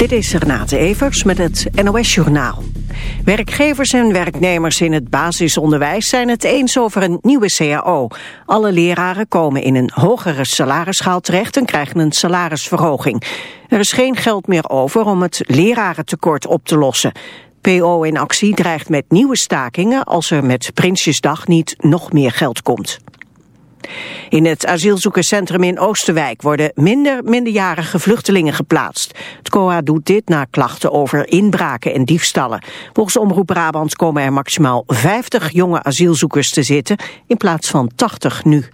Dit is Renate Evers met het NOS Journaal. Werkgevers en werknemers in het basisonderwijs zijn het eens over een nieuwe CAO. Alle leraren komen in een hogere salarisschaal terecht en krijgen een salarisverhoging. Er is geen geld meer over om het lerarentekort op te lossen. PO in actie dreigt met nieuwe stakingen als er met Prinsjesdag niet nog meer geld komt. In het asielzoekerscentrum in Oosterwijk worden minder minderjarige vluchtelingen geplaatst. Het COA doet dit na klachten over inbraken en diefstallen. Volgens Omroep Brabant komen er maximaal 50 jonge asielzoekers te zitten in plaats van 80 nu.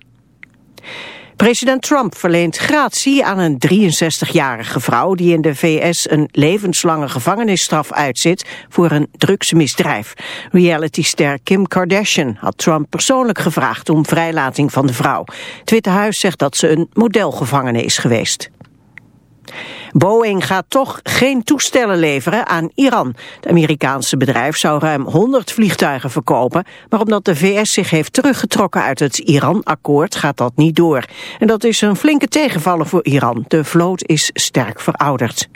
President Trump verleent gratie aan een 63-jarige vrouw die in de VS een levenslange gevangenisstraf uitzit voor een drugsmisdrijf. Realityster Kim Kardashian had Trump persoonlijk gevraagd om vrijlating van de vrouw. Het Witte Huis zegt dat ze een modelgevangene is geweest. Boeing gaat toch geen toestellen leveren aan Iran. Het Amerikaanse bedrijf zou ruim 100 vliegtuigen verkopen, maar omdat de VS zich heeft teruggetrokken uit het Iran-akkoord gaat dat niet door. En dat is een flinke tegenvaller voor Iran. De vloot is sterk verouderd.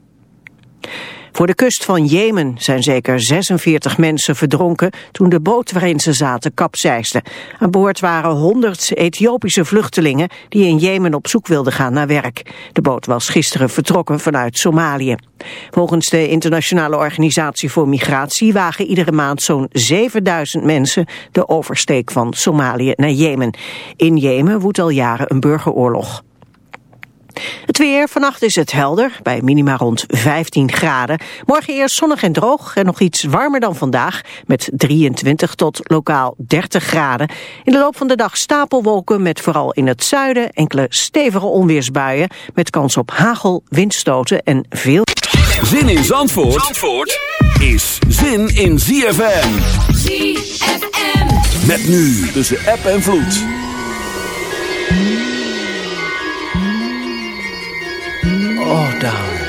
Voor de kust van Jemen zijn zeker 46 mensen verdronken toen de boot waarin ze zaten kapseisde. Aan boord waren 100 Ethiopische vluchtelingen die in Jemen op zoek wilden gaan naar werk. De boot was gisteren vertrokken vanuit Somalië. Volgens de Internationale Organisatie voor Migratie wagen iedere maand zo'n 7000 mensen de oversteek van Somalië naar Jemen. In Jemen woedt al jaren een burgeroorlog. Het weer, vannacht is het helder, bij minima rond 15 graden. Morgen eerst zonnig en droog en nog iets warmer dan vandaag... met 23 tot lokaal 30 graden. In de loop van de dag stapelwolken met vooral in het zuiden... enkele stevige onweersbuien met kans op hagel, windstoten en veel... Zin in Zandvoort, Zandvoort is zin in ZFM. ZFM. Met nu tussen app en vloed. Oh, darling,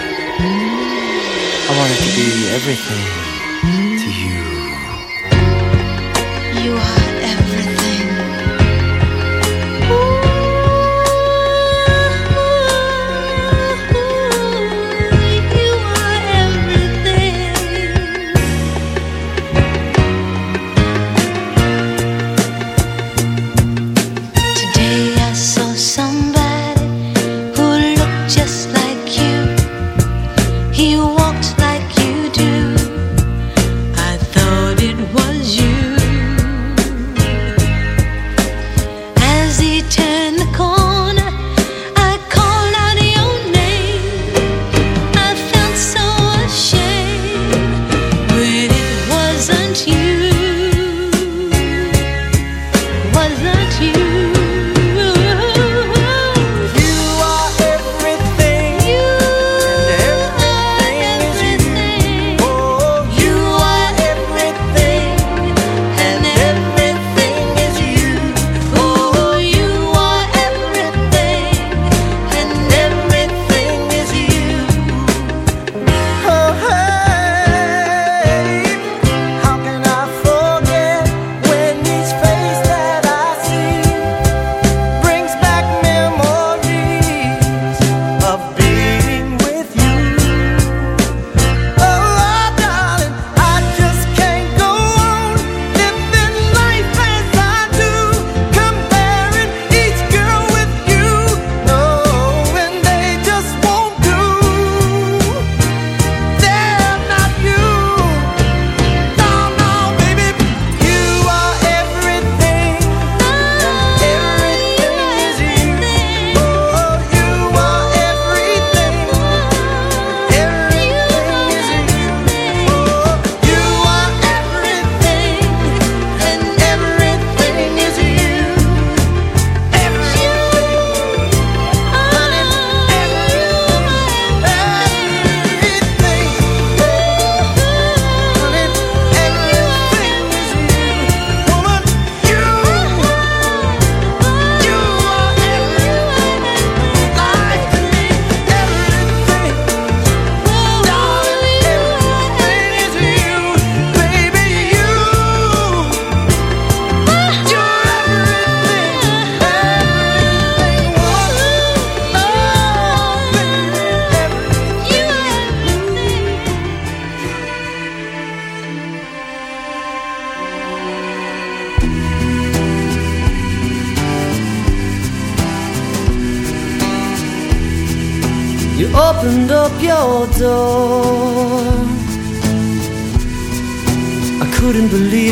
I wanted to be everything to you. You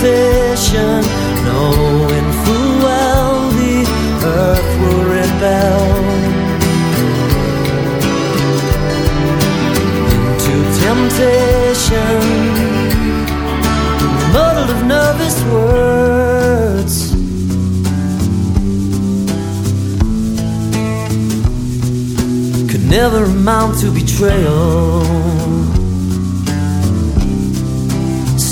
temptation, knowing full well the earth will rebel. Into temptation, muddled of nervous words. Could never amount to betrayal.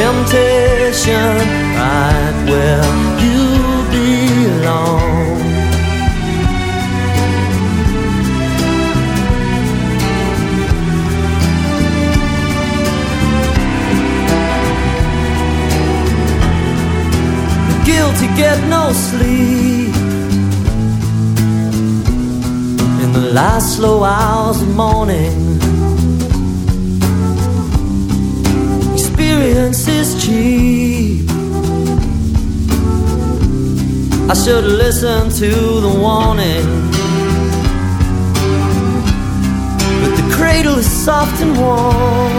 temptation, right where you belong. guilty get no sleep in the last slow hours of morning. I should listen to the warning. But the cradle is soft and warm.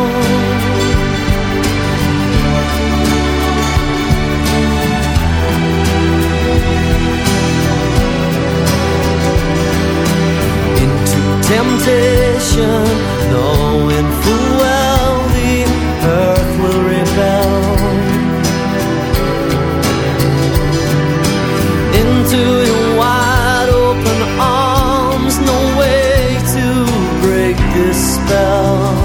Into temptation, knowing full Into your wide open arms, no way to break this spell.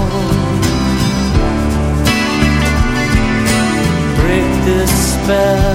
Break this spell.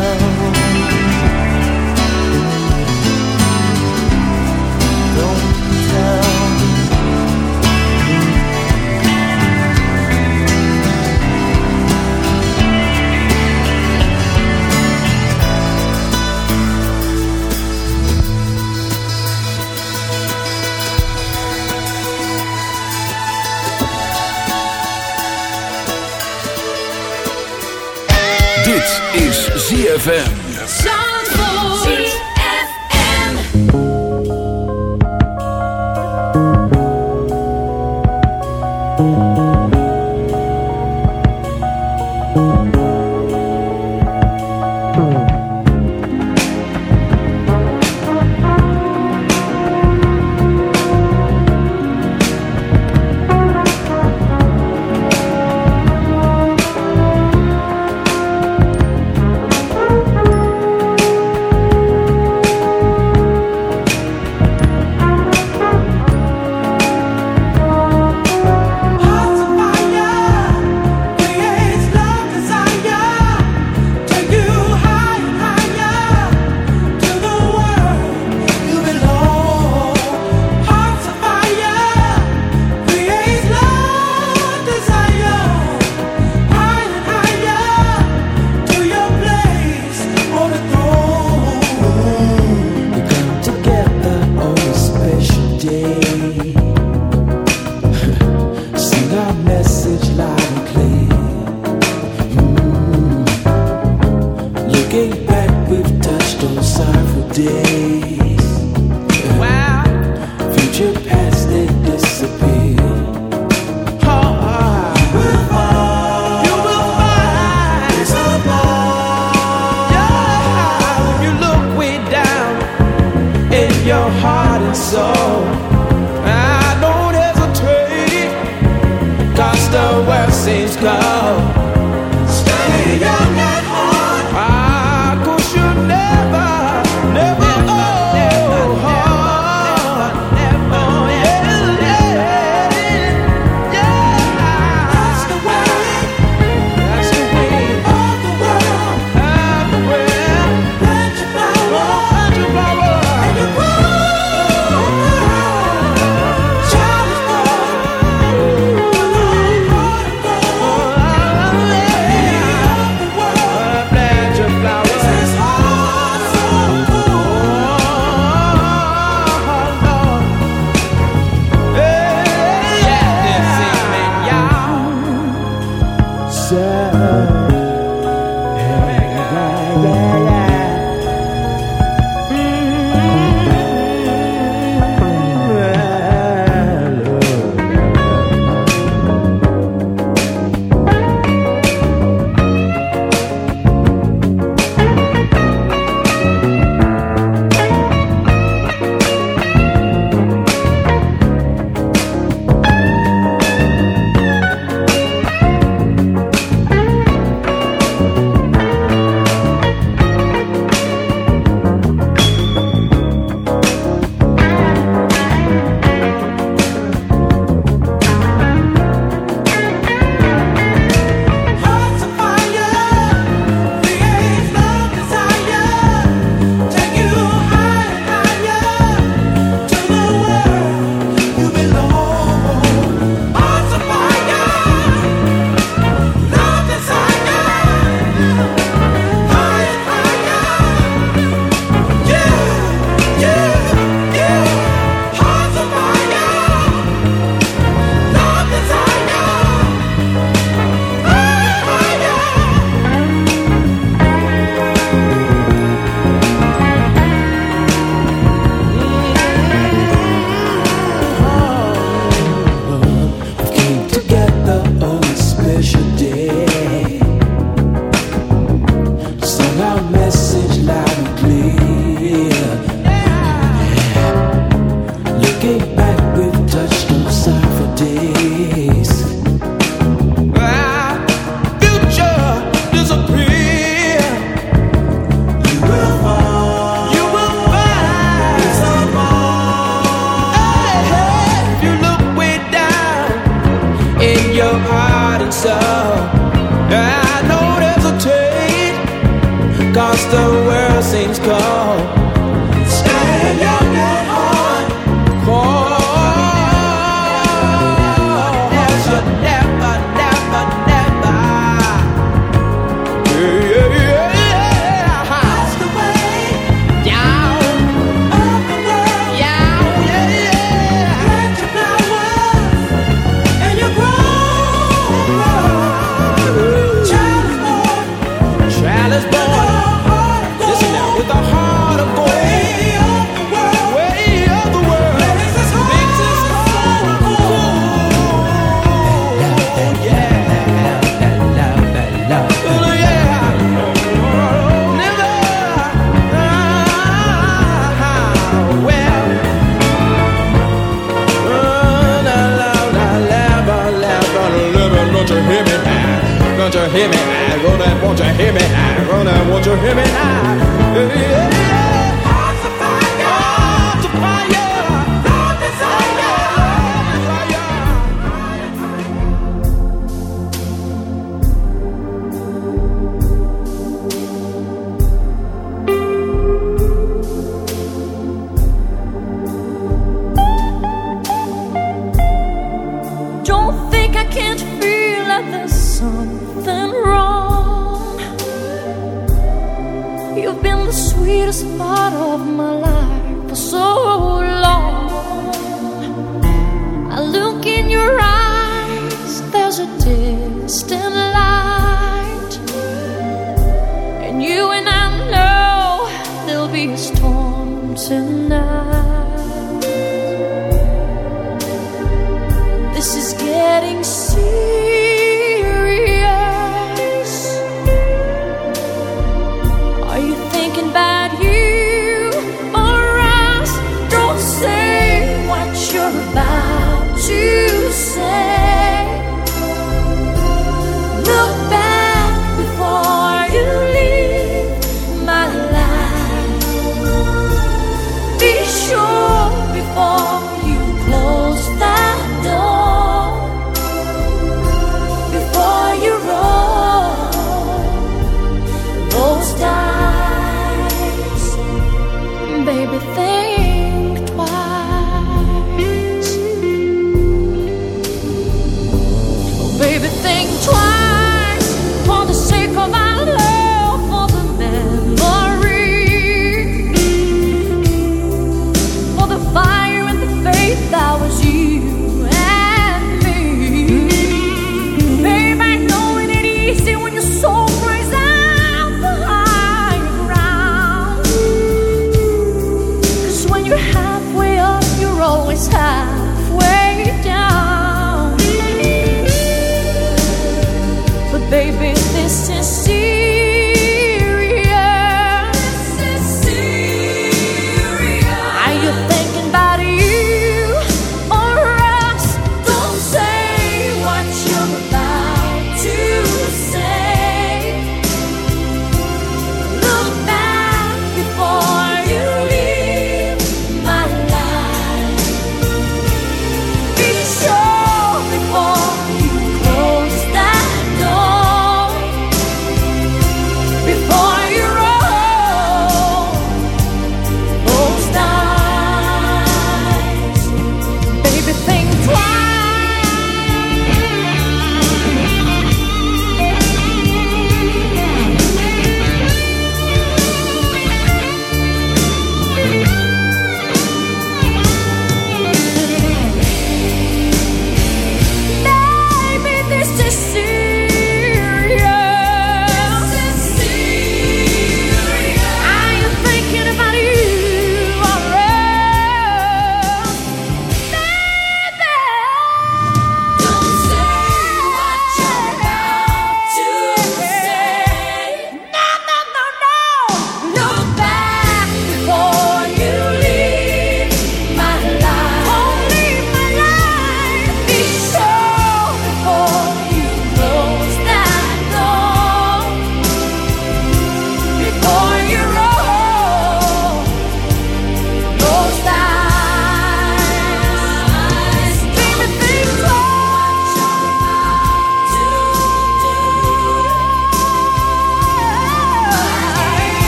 ZFM.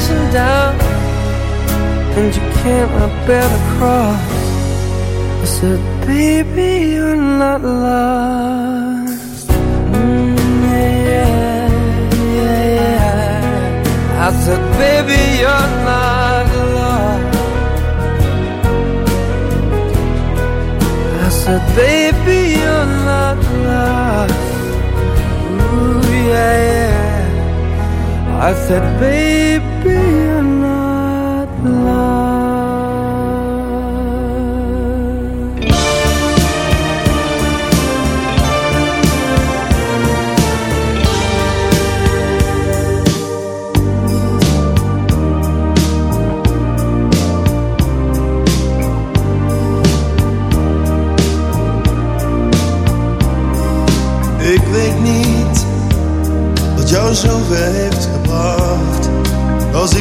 crashing down, and you can't bear the cross. I said, baby, you're not lost. Mm, yeah, yeah, yeah. I said, baby, you're not lost. I said, baby, you're not lost. Ooh, yeah, yeah. I said, baby,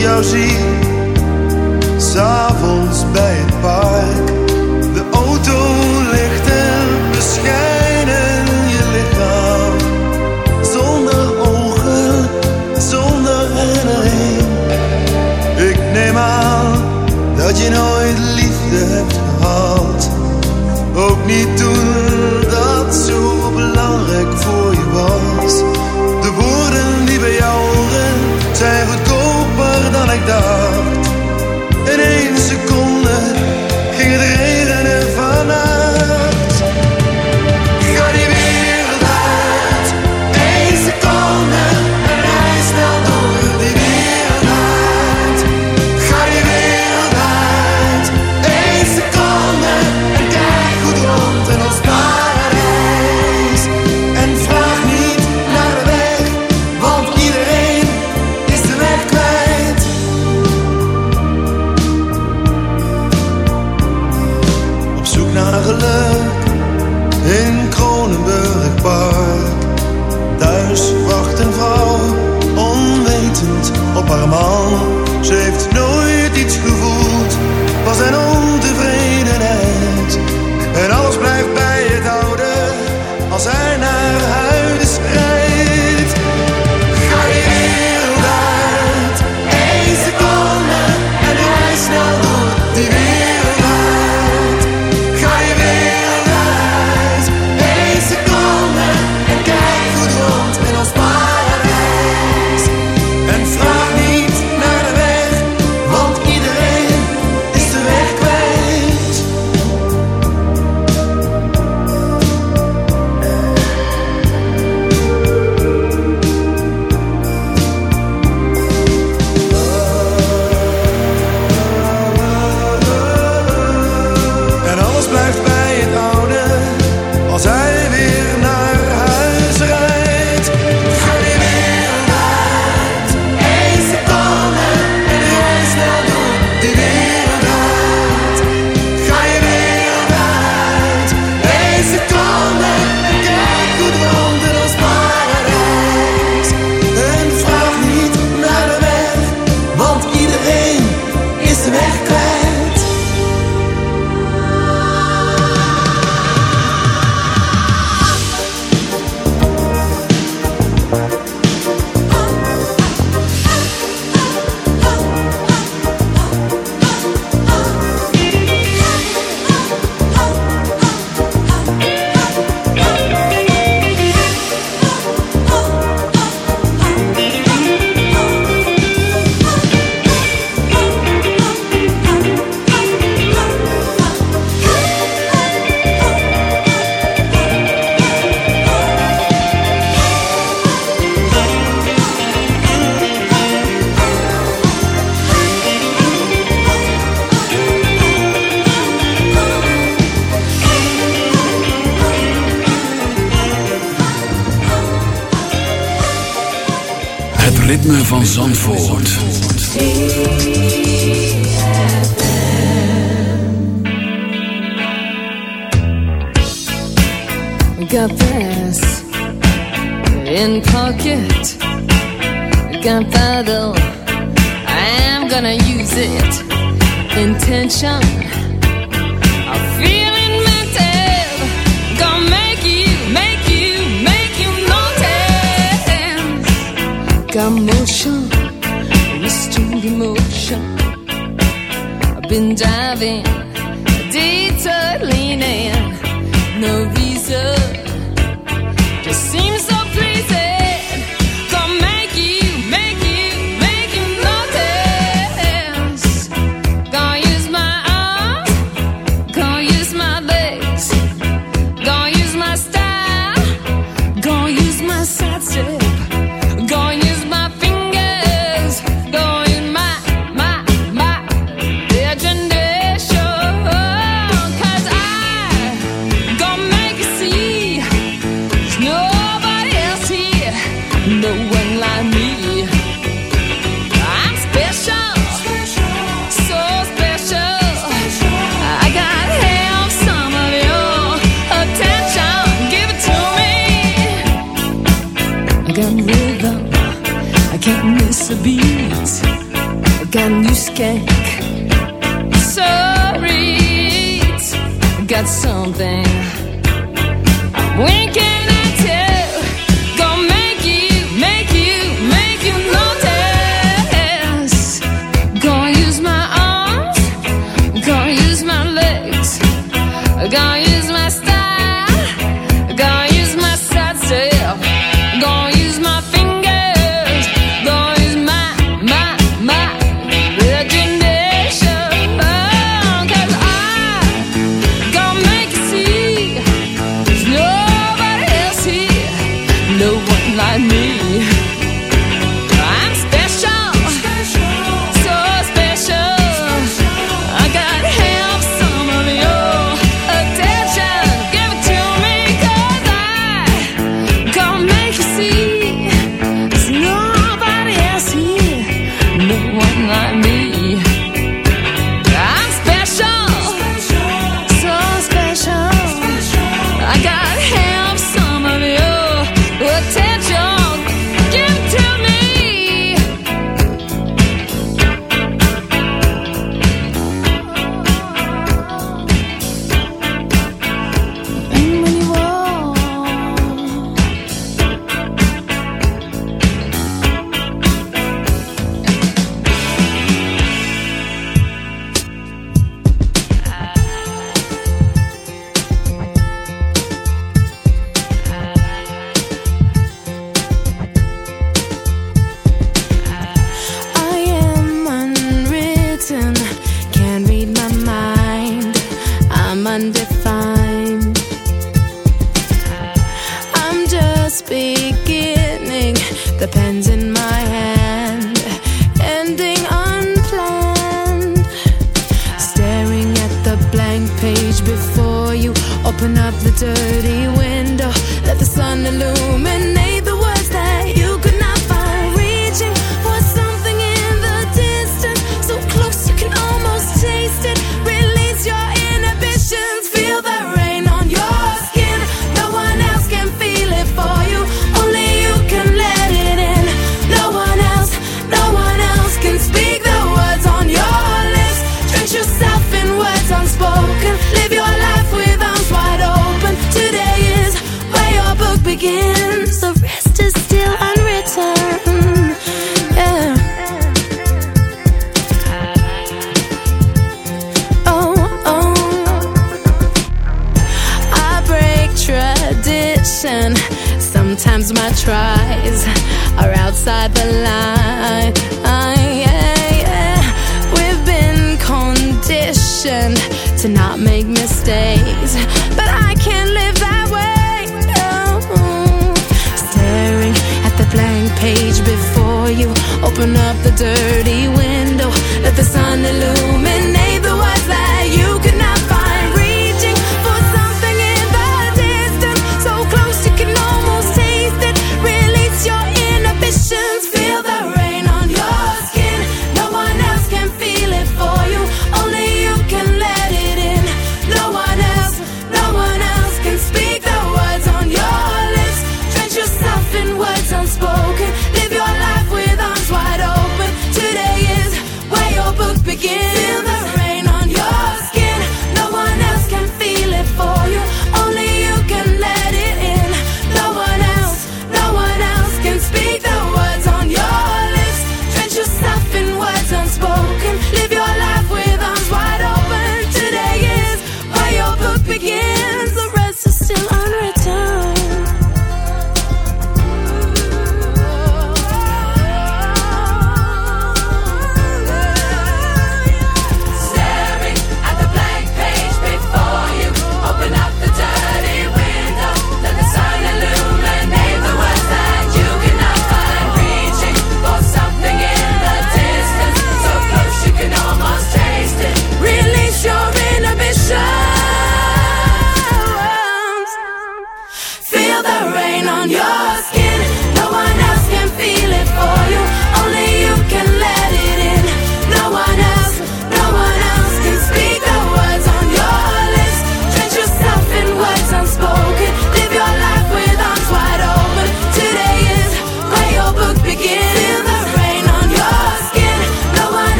jou zie, s'avonds bij van Zandvoort. Got this in pocket. Got Gunpowder, I'm gonna use it. Intention been diving goddamn rhythm. I can't miss a beat. I got new skank. Sorry, got something. When can I tell?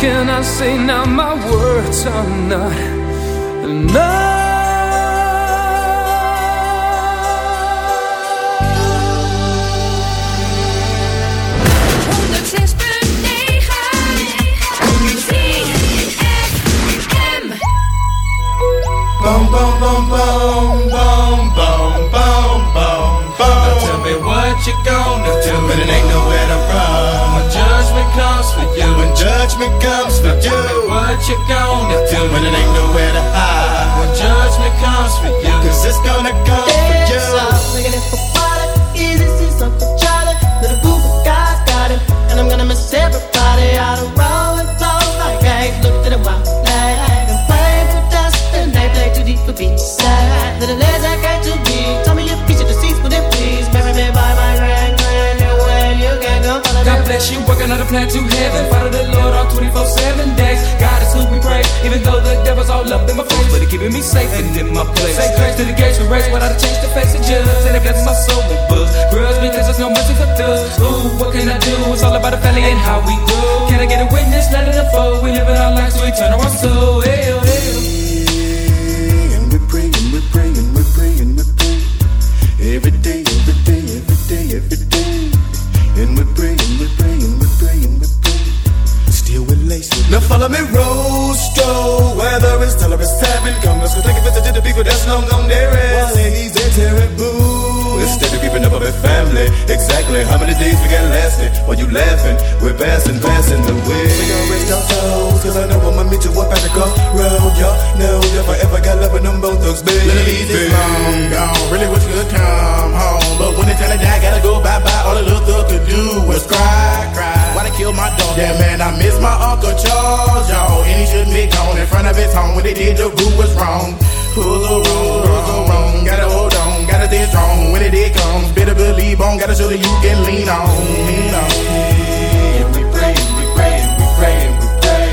can I say now? My words are not Boom, boom, boom, boom, boom, judgment comes for you, what you gonna do when it ain't nowhere to hide? When judgment comes for you, cause it's gonna come for you. Looking for water, easy see something Charlie. Little group got him, and I'm gonna miss everybody out of roll and flow like eggs. Look at the wild flag and play for dust, and they play too deep for. Little legs I got you, working on a plan to heaven. Follow the Lord on 24 7 days. God is who we pray, even though the devil's all up in my face. But he keeping me safe and in my place. Say grace to the gates we race without a change to face the judge. And it blesses my soul with books. Grudge because there's no mercy for thugs. Ooh, what can I do? It's all about the family and how we grow. Can I get a witness? Let it unfold. We living our lives to eternal our soul. Hey, oh, hey, oh. And follow me, Rostro. Whether it's tell it's tapping, come let's go take a visit to the people that's long gone there is. While ladies, they're terrible. Instead of keeping up with family, exactly how many days we got lasting? While you laughing, we're passing, passing the way. We gon' rest our souls, cause I know I'ma meet you up at the crossroad. Y'all know if I ever got love with them both thugs, baby. Ladies long gone, really wish you could come home. But when it's time to die, gotta go bye bye. All the little thug could do was cry, cry to kill my dog. Yeah, man, I miss my Uncle Charles, y'all. And he shouldn't be gone in front of his home. when they did, the group was wrong. Rules the wrong, rules are wrong. Gotta hold on, gotta stay strong. When it did comes, better believe on. Gotta show that you can lean on, lean on. And we pray, and we pray, and we pray, and we pray.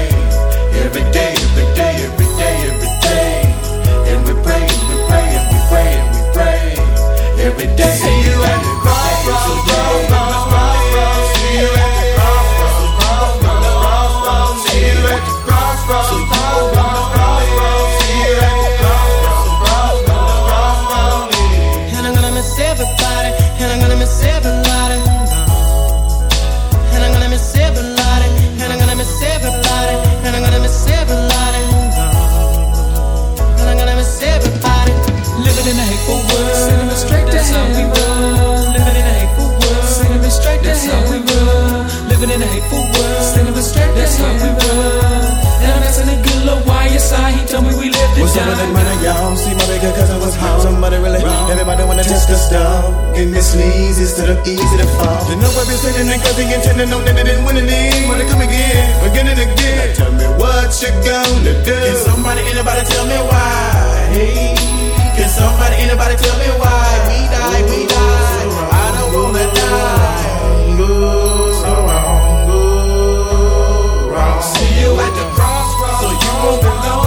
Every day, every day, every day, every day. And we pray, and we pray, and we pray, and we pray. Every day, see you at the crossroads. For what? Standing with straight, that's how we run. And I'm asking a good little side, he told me we lived it What's up with that money, y'all? See my bigger cousin was home. Somebody really, everybody wanna test the stuff. And this leads instead of easy to fall. The know I've been sitting and cause they intend to know that they didn't win any. Wanna come again, again and again. Now tell me what you gonna do. Can somebody, anybody tell me why? Hey, can somebody, anybody tell me why? We die, we die. I don't wanna die. Go you at the crossroads, so you won't be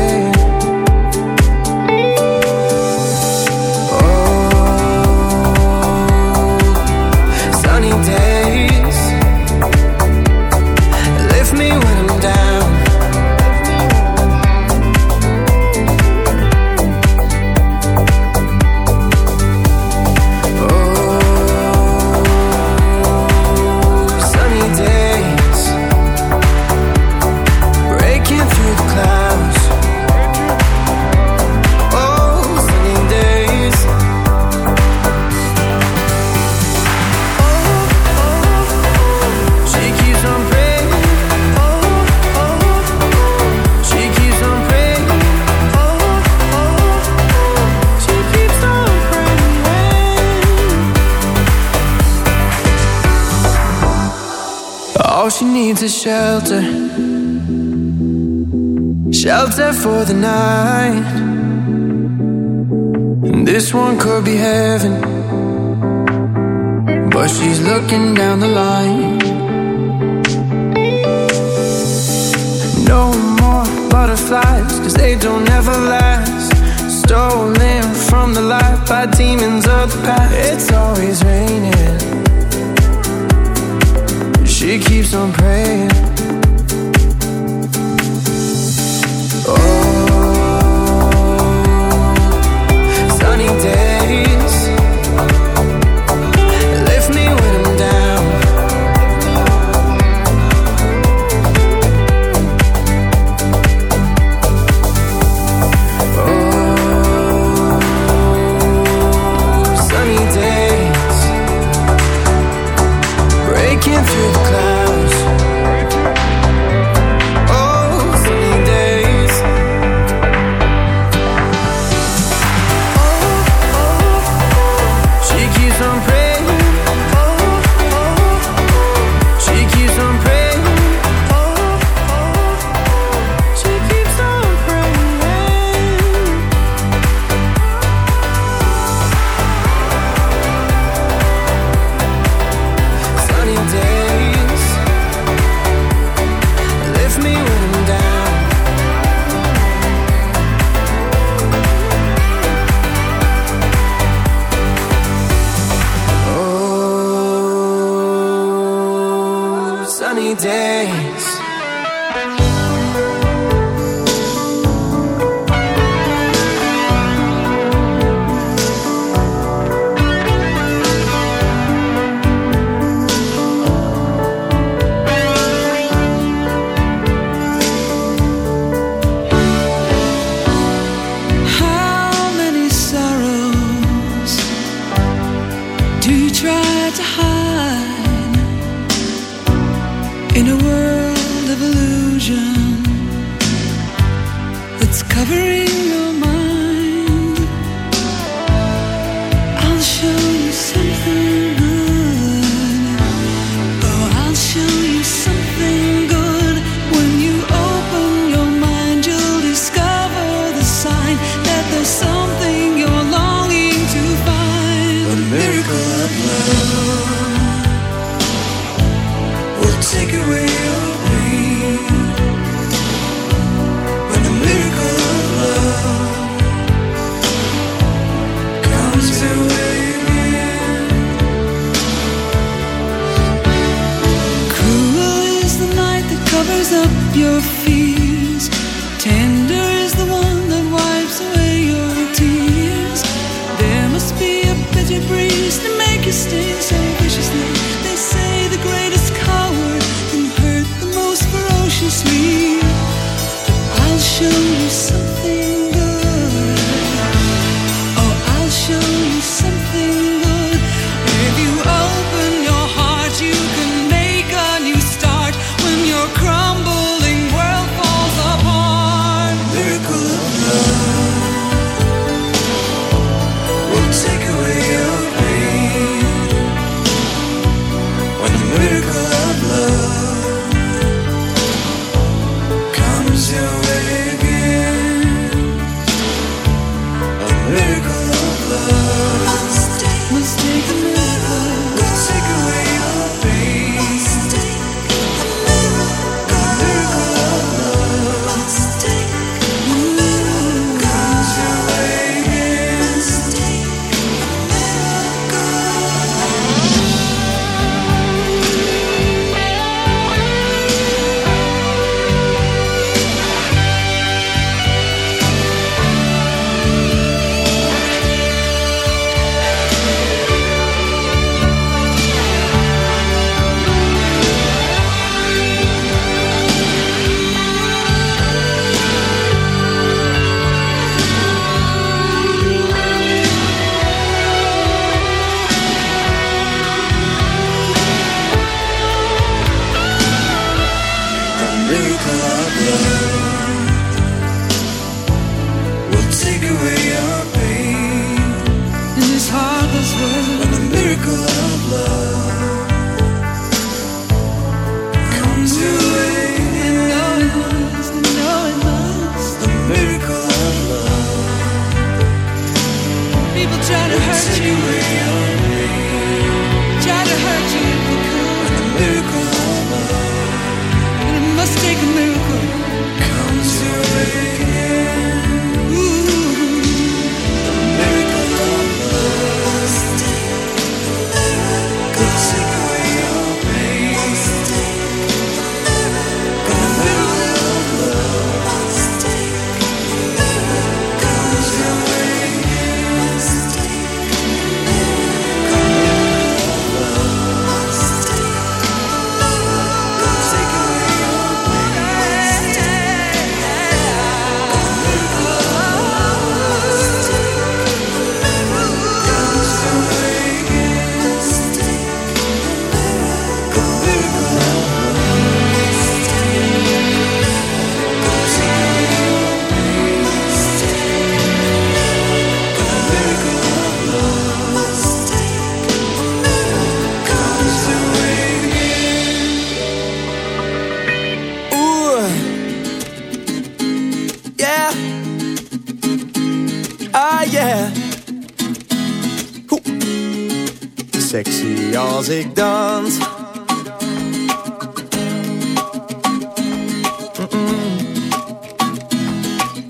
The night. Breaking through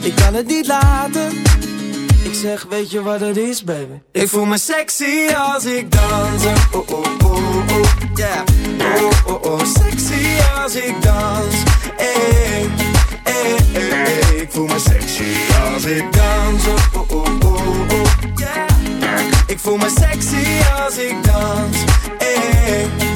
ik kan het niet laten. Ik zeg, weet je wat het is, baby? Ik voel me sexy als ik dans. Oh, oh, oh, oh, yeah. Oh, oh, oh, sexy als ik dans. Eh, eh, eh, eh. Ik voel me sexy als ik dans. Oh, oh, oh, oh, oh, yeah. Ik voel me sexy als ik dans. Eh,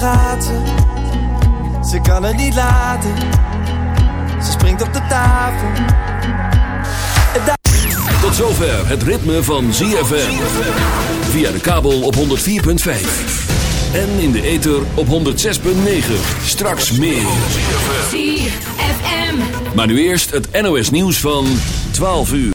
daar gaat ze. Ze kan het niet laten. Ze springt op de tafel. Tot zover het ritme van ZFM. Via de kabel op 104.5. En in de ether op 106.9. Straks meer. ZFM. Maar nu eerst het NOS nieuws van 12 uur.